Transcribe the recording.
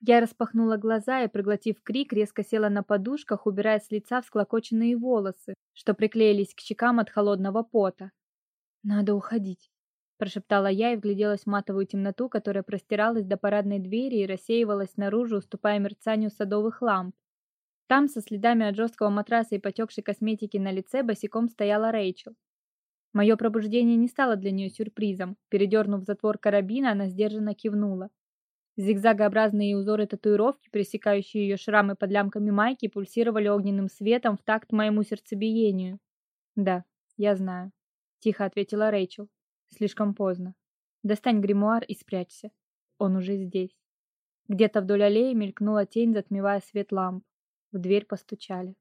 Я распахнула глаза и, проглотив крик, резко села на подушках, убирая с лица всклокоченные волосы, что приклеились к щекам от холодного пота. «Надо уходить», – прошептала я и вгляделась в матовую темноту, которая простиралась до парадной двери и рассеивалась наружу, уступая мерцанию садовых ламп. Там, со следами от жесткого матраса и потекшей косметики на лице, босиком стояла Рэйчел. Мое пробуждение не стало для нее сюрпризом. Передернув затвор карабина, она сдержанно кивнула. Зигзагообразные узоры татуировки, пересекающие ее шрамы под лямками майки, пульсировали огненным светом в такт моему сердцебиению. «Да, я знаю», — тихо ответила Рэйчел. «Слишком поздно. Достань гримуар и спрячься. Он уже здесь». Где-то вдоль аллеи мелькнула тень, затмевая свет ламп. В дверь постучали.